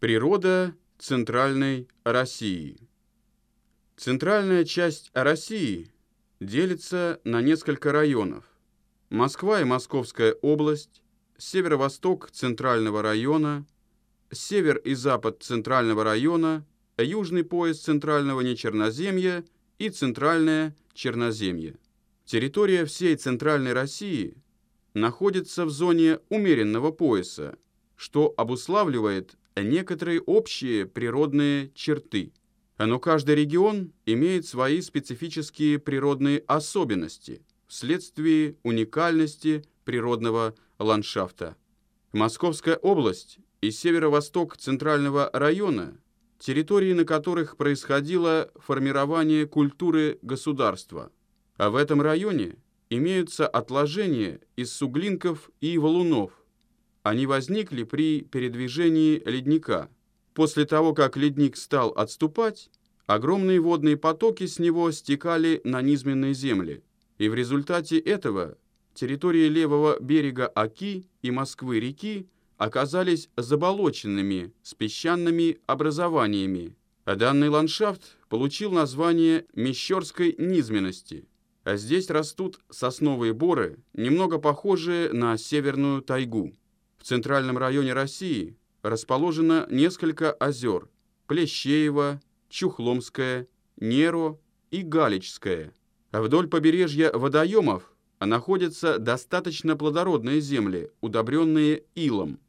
Природа Центральной России Центральная часть России делится на несколько районов. Москва и Московская область, северо-восток Центрального района, север и запад Центрального района, южный пояс Центрального Нечерноземья и Центральное Черноземье. Территория всей Центральной России находится в зоне умеренного пояса, что обуславливает некоторые общие природные черты. Но каждый регион имеет свои специфические природные особенности вследствие уникальности природного ландшафта. Московская область и северо-восток Центрального района, территории на которых происходило формирование культуры государства. А в этом районе имеются отложения из суглинков и валунов, они возникли при передвижении ледника. После того, как ледник стал отступать, огромные водные потоки с него стекали на низменные земли, и в результате этого территории левого берега Оки и Москвы-реки оказались заболоченными с песчаными образованиями, а данный ландшафт получил название Мещерской низменности. А здесь растут сосновые боры, немного похожие на северную тайгу. В центральном районе России расположено несколько озер – Плещеево, Чухломское, Неро и Галичское. Вдоль побережья водоемов находятся достаточно плодородные земли, удобренные илом.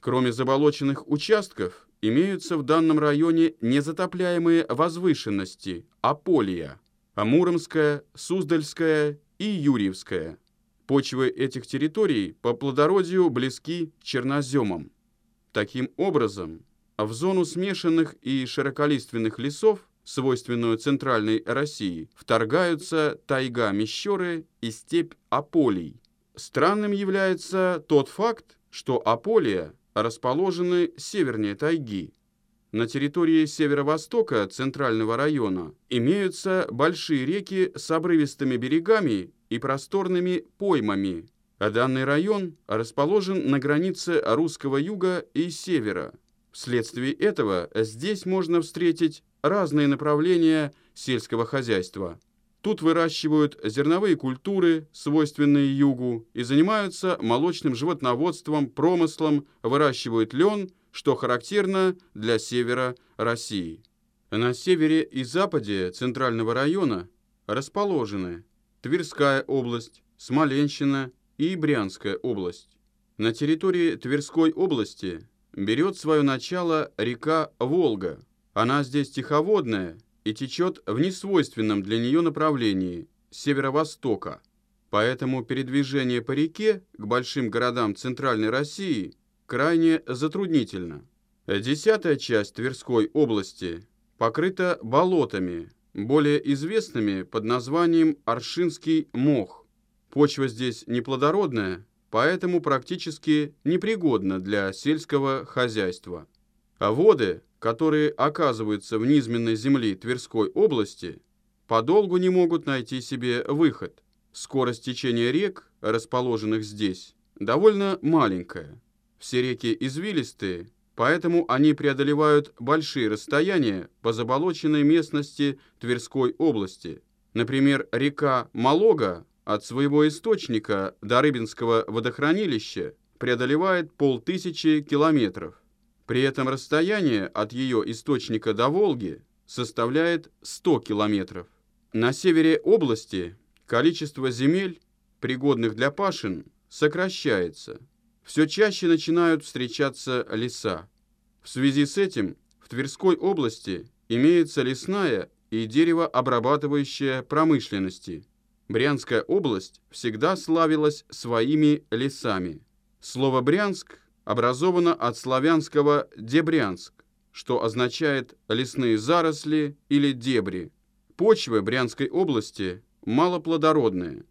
Кроме заболоченных участков, имеются в данном районе незатопляемые возвышенности – Аполия, Амуромская, Суздальская и Юрьевская. Почвы этих территорий по плодородию близки черноземам. Таким образом, в зону смешанных и широколиственных лесов, свойственную центральной России, вторгаются тайга Мещеры и степь Аполий. Странным является тот факт, что Аполия расположены севернее тайги. На территории северо-востока центрального района имеются большие реки с обрывистыми берегами и просторными поймами, а данный район расположен на границе русского юга и севера. Вследствие этого здесь можно встретить разные направления сельского хозяйства. Тут выращивают зерновые культуры, свойственные югу, и занимаются молочным животноводством, промыслом, выращивают лен, что характерно для севера России. На севере и западе центрального района расположены Тверская область, Смоленщина и Брянская область. На территории Тверской области берет свое начало река Волга. Она здесь тиховодная и течет в несвойственном для нее направлении северо-востока. Поэтому передвижение по реке к большим городам Центральной России крайне затруднительно. Десятая часть Тверской области покрыта болотами, более известными под названием Аршинский мох. Почва здесь неплодородная, поэтому практически непригодна для сельского хозяйства. А воды, которые оказываются в низменной земле Тверской области, подолгу не могут найти себе выход. Скорость течения рек, расположенных здесь, довольно маленькая. Все реки извилистые, Поэтому они преодолевают большие расстояния по заболоченной местности Тверской области. Например, река Малога от своего источника до Рыбинского водохранилища преодолевает полтысячи километров. При этом расстояние от ее источника до Волги составляет 100 километров. На севере области количество земель, пригодных для пашин, сокращается – все чаще начинают встречаться леса. В связи с этим в Тверской области имеется лесная и деревообрабатывающая промышленности. Брянская область всегда славилась своими лесами. Слово «Брянск» образовано от славянского «дебрянск», что означает «лесные заросли» или «дебри». Почвы Брянской области малоплодородные.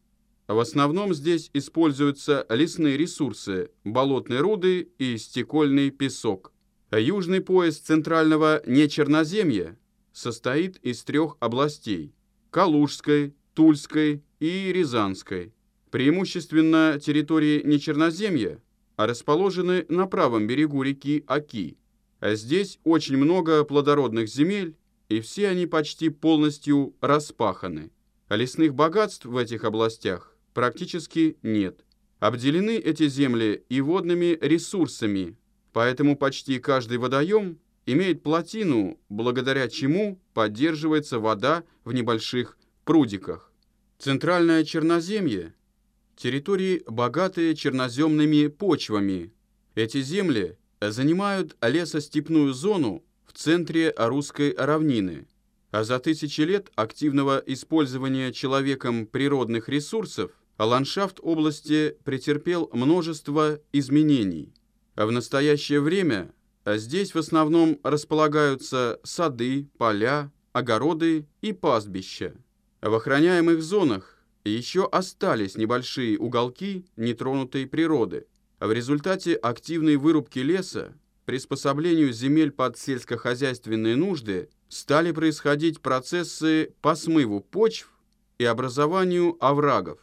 В основном здесь используются лесные ресурсы, болотные руды и стекольный песок. Южный пояс центрального нечерноземья состоит из трех областей – Калужской, Тульской и Рязанской. Преимущественно территории нечерноземья расположены на правом берегу реки Оки. А здесь очень много плодородных земель, и все они почти полностью распаханы. А лесных богатств в этих областях практически нет. Обделены эти земли и водными ресурсами, поэтому почти каждый водоем имеет плотину, благодаря чему поддерживается вода в небольших прудиках. Центральное Черноземье – территории, богатые черноземными почвами. Эти земли занимают лесостепную зону в центре русской равнины, а за тысячи лет активного использования человеком природных ресурсов ландшафт области претерпел множество изменений. А в настоящее время здесь в основном располагаются сады, поля, огороды и пастбища. В охраняемых зонах еще остались небольшие уголки нетронутой природы. В результате активной вырубки леса, приспособлению земель под сельскохозяйственные нужды, стали происходить процессы по смыву почв и образованию оврагов.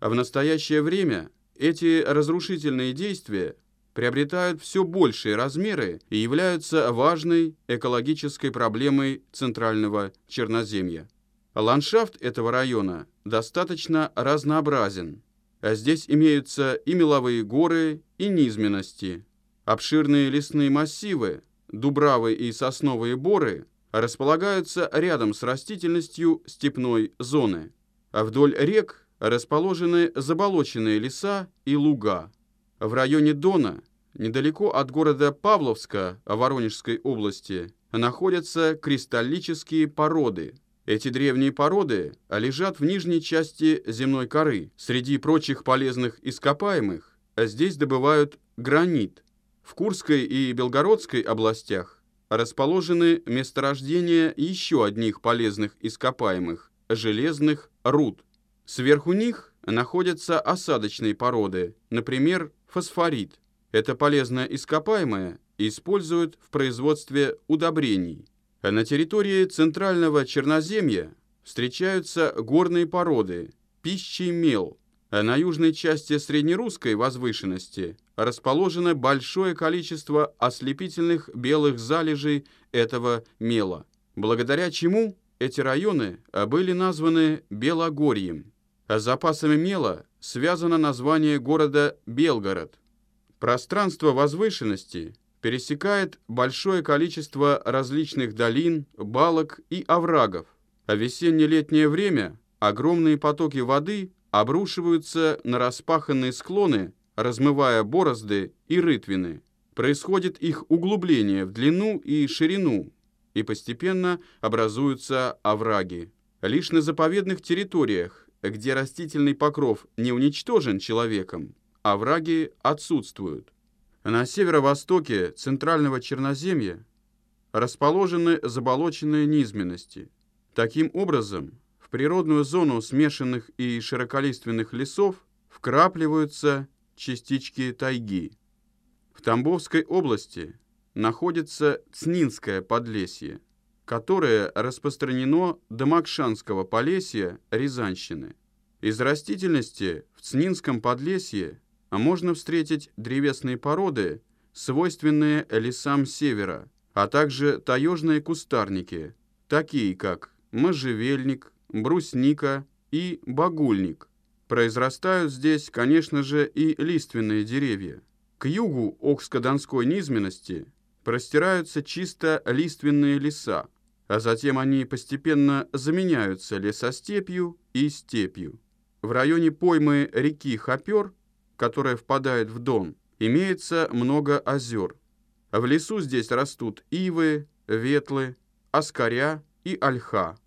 А в настоящее время эти разрушительные действия приобретают все большие размеры и являются важной экологической проблемой Центрального Черноземья. Ландшафт этого района достаточно разнообразен. А здесь имеются и меловые горы, и низменности. Обширные лесные массивы, дубравы и сосновые боры располагаются рядом с растительностью степной зоны. А вдоль рек расположены заболоченные леса и луга. В районе Дона, недалеко от города Павловска Воронежской области, находятся кристаллические породы. Эти древние породы лежат в нижней части земной коры. Среди прочих полезных ископаемых здесь добывают гранит. В Курской и Белгородской областях расположены месторождения еще одних полезных ископаемых – железных руд. Сверху них находятся осадочные породы, например, фосфорит. Это полезное ископаемое используют в производстве удобрений. А на территории Центрального Черноземья встречаются горные породы, пищий мел, а на южной части среднерусской возвышенности расположено большое количество ослепительных белых залежей этого мела, благодаря чему эти районы были названы Белогорьем. С запасами мела связано название города Белгород. Пространство возвышенности пересекает большое количество различных долин, балок и оврагов. А весенне-летнее время огромные потоки воды обрушиваются на распаханные склоны, размывая борозды и рытвины. Происходит их углубление в длину и ширину, и постепенно образуются овраги. Лишь на заповедных территориях где растительный покров не уничтожен человеком, овраги отсутствуют. На северо-востоке центрального Черноземья расположены заболоченные низменности. Таким образом, в природную зону смешанных и широколиственных лесов вкрапливаются частички тайги. В Тамбовской области находится Цнинское подлесье – которое распространено до Макшанского Полесья Рязанщины. Из растительности в Цнинском подлесье можно встретить древесные породы, свойственные лесам севера, а также таежные кустарники, такие как можжевельник, брусника и багульник. Произрастают здесь, конечно же, и лиственные деревья. К югу Окско-Донской низменности простираются чисто лиственные леса, а затем они постепенно заменяются лесостепью и степью. В районе поймы реки Хопер, которая впадает в Дон, имеется много озер. В лесу здесь растут ивы, ветлы, аскаря и ольха.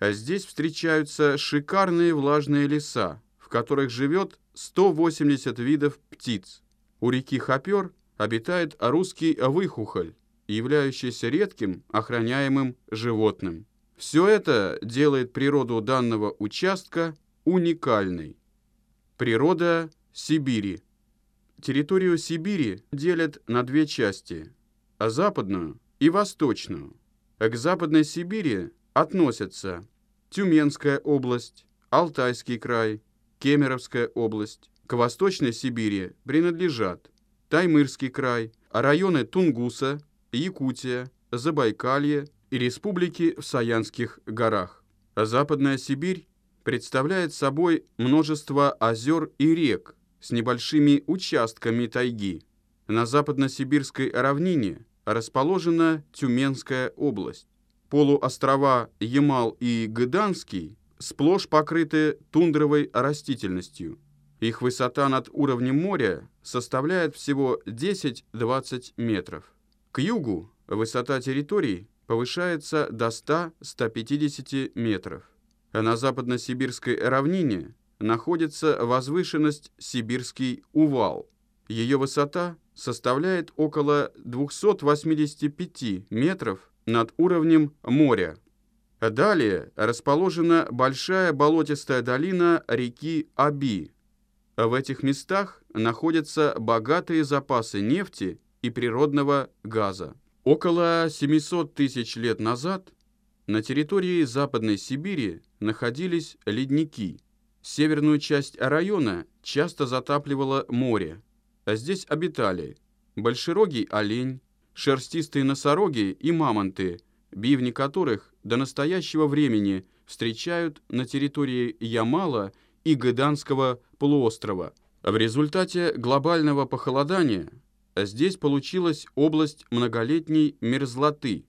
А здесь встречаются шикарные влажные леса, в которых живет 180 видов птиц. У реки Хопер обитает русский выхухоль, являющийся редким охраняемым животным. Все это делает природу данного участка уникальной. Природа Сибири. Территорию Сибири делят на две части – западную и восточную. К Западной Сибири относятся Тюменская область, Алтайский край, Кемеровская область. К Восточной Сибири принадлежат Таймырский край, районы Тунгуса, Якутия, Забайкалье и республики в Саянских горах. Западная Сибирь представляет собой множество озер и рек с небольшими участками тайги. На западно-сибирской равнине расположена Тюменская область. Полуострова Ямал и Гыданский сплошь покрыты тундровой растительностью. Их высота над уровнем моря составляет всего 10-20 метров. К югу высота территорий повышается до 100-150 метров. А на западно-сибирской равнине находится возвышенность Сибирский Увал. Ее высота составляет около 285 метров над уровнем моря. Далее расположена большая болотистая долина реки Аби. В этих местах находятся богатые запасы нефти и природного газа. Около 700 тысяч лет назад на территории Западной Сибири находились ледники. Северную часть района часто затапливало море, а здесь обитали большерогий олень, шерстистые носороги и мамонты, бивни которых до настоящего времени встречают на территории Ямала и Гыданского полуострова. В результате глобального похолодания здесь получилась область многолетней мерзлоты.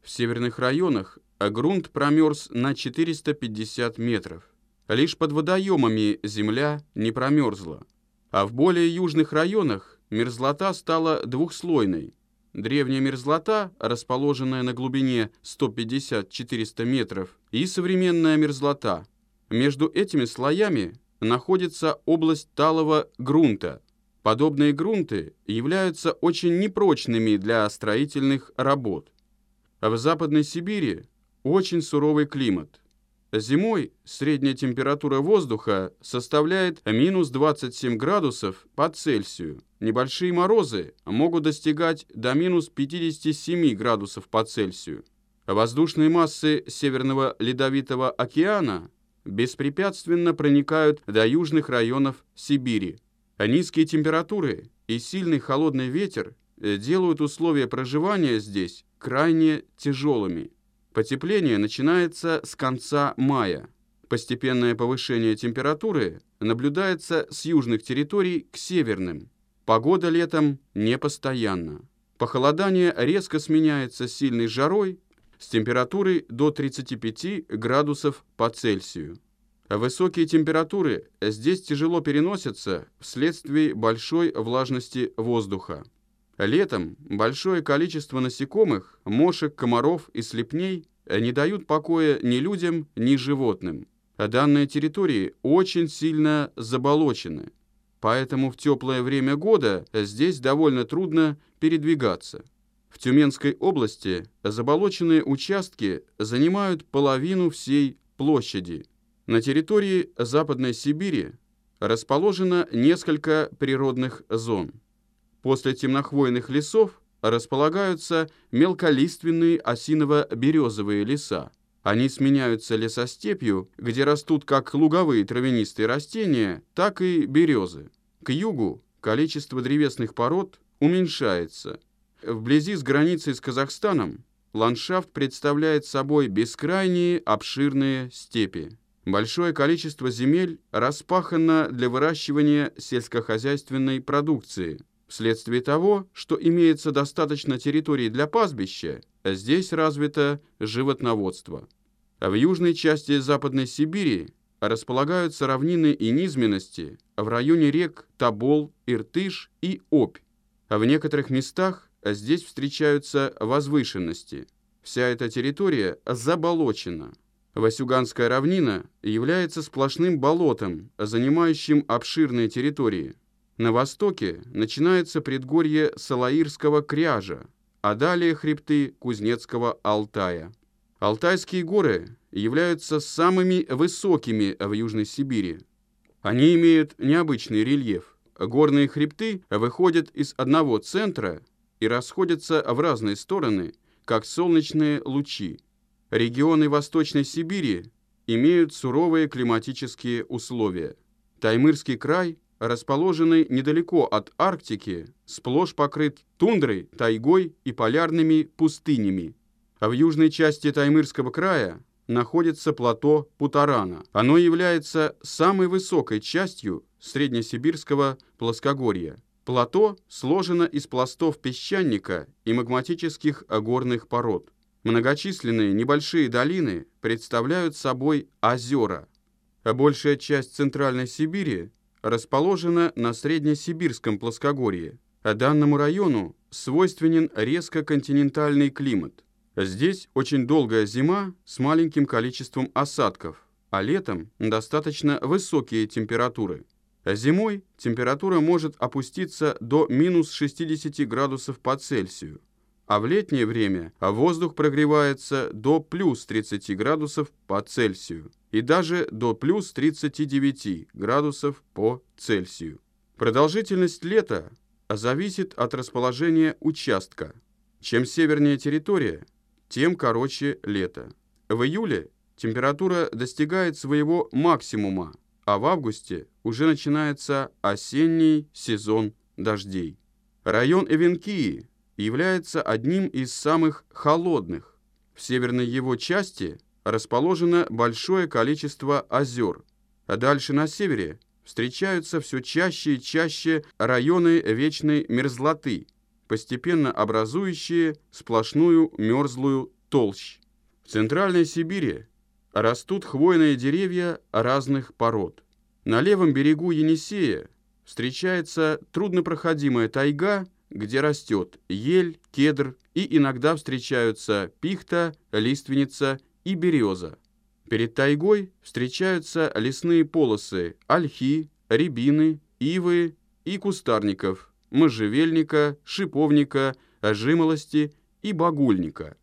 В северных районах грунт промерз на 450 метров. Лишь под водоемами земля не промерзла. А в более южных районах мерзлота стала двухслойной. Древняя мерзлота, расположенная на глубине 150-400 метров, и современная мерзлота. Между этими слоями находится область талого грунта. Подобные грунты являются очень непрочными для строительных работ. В Западной Сибири очень суровый климат – Зимой средняя температура воздуха составляет минус 27 градусов по Цельсию. Небольшие морозы могут достигать до минус 57 градусов по Цельсию. Воздушные массы Северного Ледовитого океана беспрепятственно проникают до южных районов Сибири. Низкие температуры и сильный холодный ветер делают условия проживания здесь крайне тяжелыми. Потепление начинается с конца мая. Постепенное повышение температуры наблюдается с южных территорий к северным. Погода летом непостоянна. Похолодание резко сменяется сильной жарой с температурой до 35 градусов по Цельсию. Высокие температуры здесь тяжело переносятся вследствие большой влажности воздуха. Летом большое количество насекомых, мошек, комаров и слепней не дают покоя ни людям, ни животным. Данные территории очень сильно заболочены, поэтому в теплое время года здесь довольно трудно передвигаться. В Тюменской области заболоченные участки занимают половину всей площади. На территории Западной Сибири расположено несколько природных зон. После темнохвойных лесов располагаются мелколиственные осиново-березовые леса. Они сменяются лесостепью, где растут как луговые травянистые растения, так и березы. К югу количество древесных пород уменьшается. Вблизи с границей с Казахстаном ландшафт представляет собой бескрайние обширные степи. Большое количество земель распахано для выращивания сельскохозяйственной продукции – Вследствие того, что имеется достаточно территории для пастбища, здесь развито животноводство. А в южной части Западной Сибири располагаются равнины и низменности в районе рек Тобол, Иртыш и Обь. А в некоторых местах здесь встречаются возвышенности. Вся эта территория заболочена. Васюганская равнина является сплошным болотом, занимающим обширные территории. На востоке начинается предгорье Салаирского кряжа, а далее хребты Кузнецкого Алтая. Алтайские горы являются самыми высокими в Южной Сибири. Они имеют необычный рельеф. Горные хребты выходят из одного центра и расходятся в разные стороны, как солнечные лучи. Регионы Восточной Сибири имеют суровые климатические условия. Таймырский край расположенный недалеко от Арктики, сплошь покрыт тундрой, тайгой и полярными пустынями. А в южной части Таймырского края находится плато Путарана. Оно является самой высокой частью среднесибирского плоскогорья. Плато сложено из пластов песчаника и магматических горных пород. Многочисленные небольшие долины представляют собой озера. А большая часть Центральной Сибири расположена на Среднесибирском плоскогорье. А данному району свойственен резко континентальный климат. Здесь очень долгая зима с маленьким количеством осадков, а летом достаточно высокие температуры. Зимой температура может опуститься до минус 60 градусов по Цельсию, а в летнее время воздух прогревается до плюс 30 градусов по Цельсию и даже до плюс 39 градусов по Цельсию. Продолжительность лета зависит от расположения участка. Чем севернее территория, тем короче лето. В июле температура достигает своего максимума, а в августе уже начинается осенний сезон дождей. Район Эвенкии является одним из самых холодных. В северной его части расположено большое количество озер, а дальше на севере встречаются все чаще и чаще районы вечной мерзлоты – постепенно образующие сплошную мерзлую толщ. В Центральной Сибири растут хвойные деревья разных пород. На левом берегу Енисея встречается труднопроходимая тайга, где растет ель, кедр и иногда встречаются пихта, лиственница и береза. Перед тайгой встречаются лесные полосы ольхи, рябины, ивы и кустарников – можжевельника, шиповника, жимолости и багульника.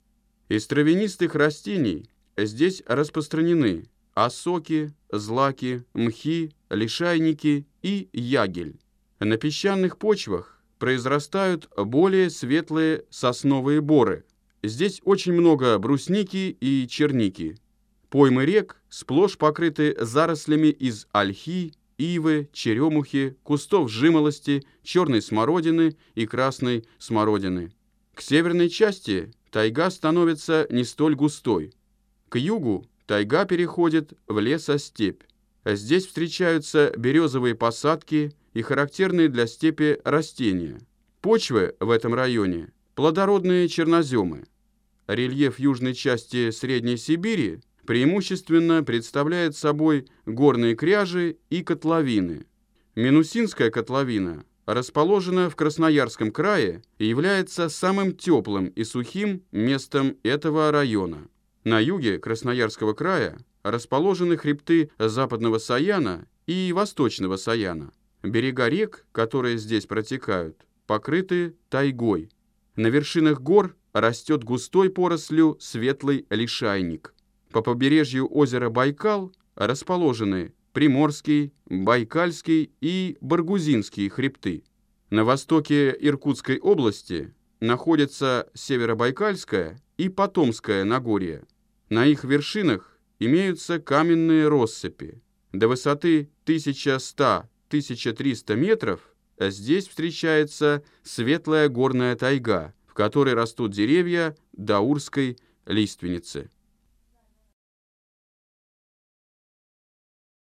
Из травянистых растений здесь распространены осоки, злаки, мхи, лишайники и ягель. На песчаных почвах произрастают более светлые сосновые боры. Здесь очень много брусники и черники. Поймы рек сплошь покрыты зарослями из ольхи, ивы, черемухи, кустов жимолости, черной смородины и красной смородины. К северной части тайга становится не столь густой. К югу тайга переходит в лесостепь. Здесь встречаются березовые посадки и характерные для степи растения. Почвы в этом районе – плодородные черноземы. Рельеф южной части Средней Сибири – преимущественно представляет собой горные кряжи и котловины. Минусинская котловина расположена в Красноярском крае и является самым теплым и сухим местом этого района. На юге Красноярского края расположены хребты Западного Саяна и Восточного Саяна. Берега рек, которые здесь протекают, покрыты тайгой. На вершинах гор растет густой порослью светлый лишайник. По побережью озера Байкал расположены Приморский, Байкальский и Баргузинские хребты. На востоке Иркутской области находятся Северобайкальское и Потомское Нагорье. На их вершинах имеются каменные россыпи. До высоты 1100-1300 метров здесь встречается светлая горная тайга, в которой растут деревья даурской лиственницы.